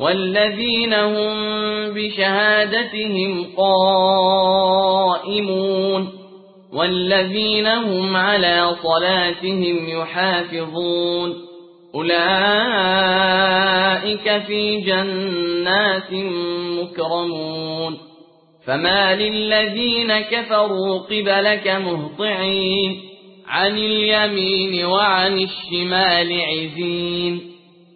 والذين هم بشهادتهم قائمون والذين هم على صلاتهم يحافظون أولئك في جنات مكرمون فما للذين كفروا قبلك مهطعين عن اليمين وعن الشمال عزين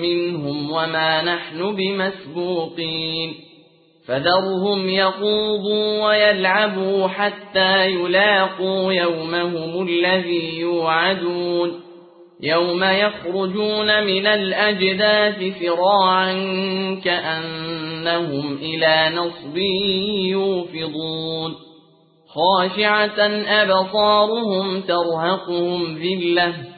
منهم وما نحن بمسبوقين فذرهم يقوضوا ويلعبوا حتى يلاقوا يومهم الذي يوعدون يوم يخرجون من الأجداث فراعا كأنهم إلى نصب يوفضون خاشعة أبصارهم ترهقهم ذلة